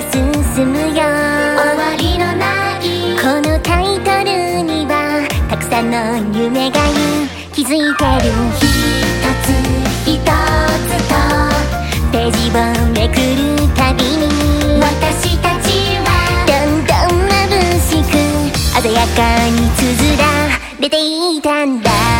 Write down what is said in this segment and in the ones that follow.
は進むよ。終わりのない。このタイトルにはたくさんの夢が気づいてる一つ一つとページをめくるたびに。私たちは。どんどん眩しく鮮やかに綴られていたんだ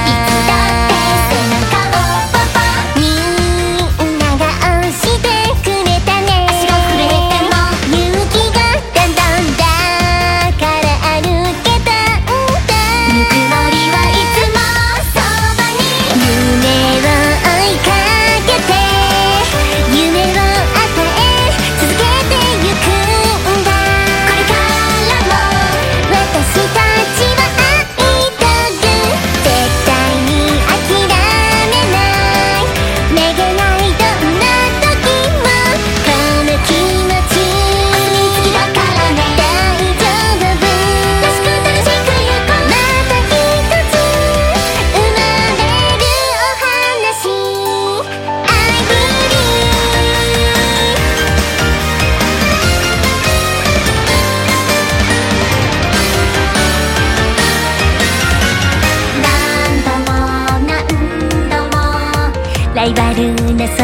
ライバルな存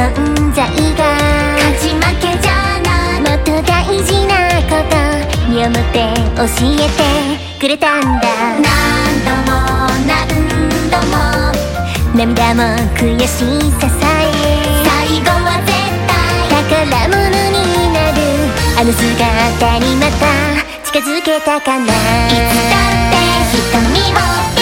在が。勝ち負けじゃない。もっと大事なこと身をもって教えてくれたんだ。何度も何度も。涙も悔しささえ。最後は絶対。宝物になる。あの姿にまた近づけたかな。いつだって瞳を